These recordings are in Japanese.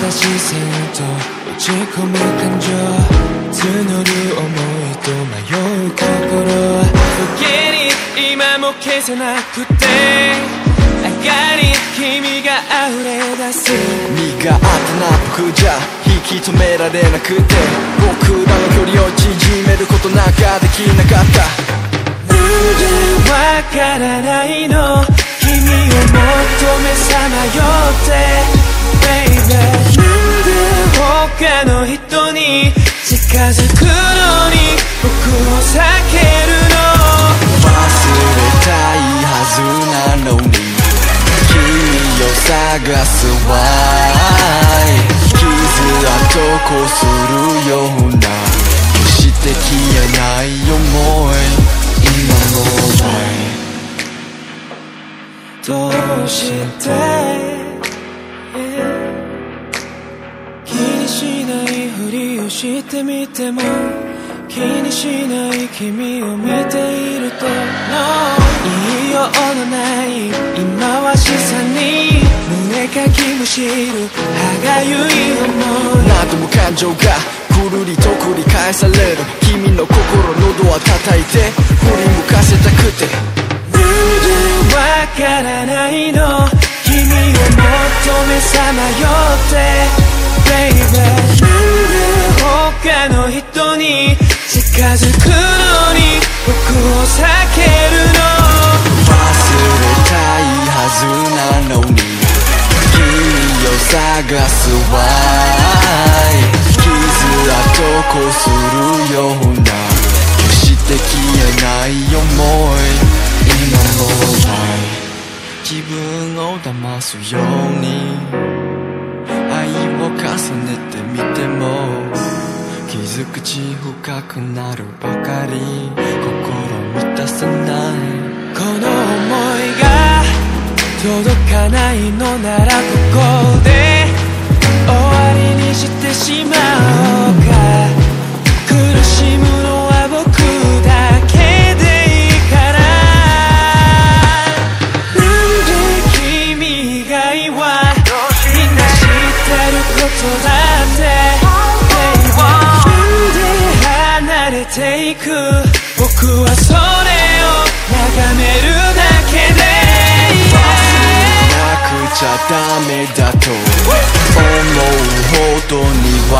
た視線と落ち込む感情募る想いと迷う心時計に今も消せなくて上がり君が溢れ出す身があったな僕じゃ引き止められなくて。僕らの距離を縮めることなんかできなかった。なんでわからないのの人に近づくのに僕を避けるの。忘れたいはずなのに君を探すわ。い傷跡こするような決して消えない思い。今のどうしてりをしてみても気にしない君を見ていると No 言いようのない今はしさに胸かきむしる歯がゆい思い。何度も感情がくるりと繰り返される。君の心喉は叩いて振り向かせたくて。なんでわからないの。君を求めさづくのに僕を避けるの。忘れたいはずなのに君を探すわ。傷跡こするような決して消えない思い。今の自分を騙すように愛を重ねてみても傷口深くなるばかり。心満たさない。この想いが届かないのならここで。終わりにしてしまおうか。苦しむのは僕だけでいいから。なんで君以外はみんな知ってることだって。ていく僕はそれを眺めるだけで、忘れなくちゃダメだと思うほどには。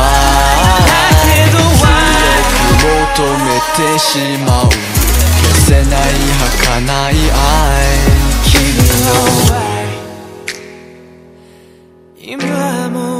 だけどは求めてしまう。消せない儚い愛。君の。愛今も